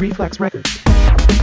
Reflex Records.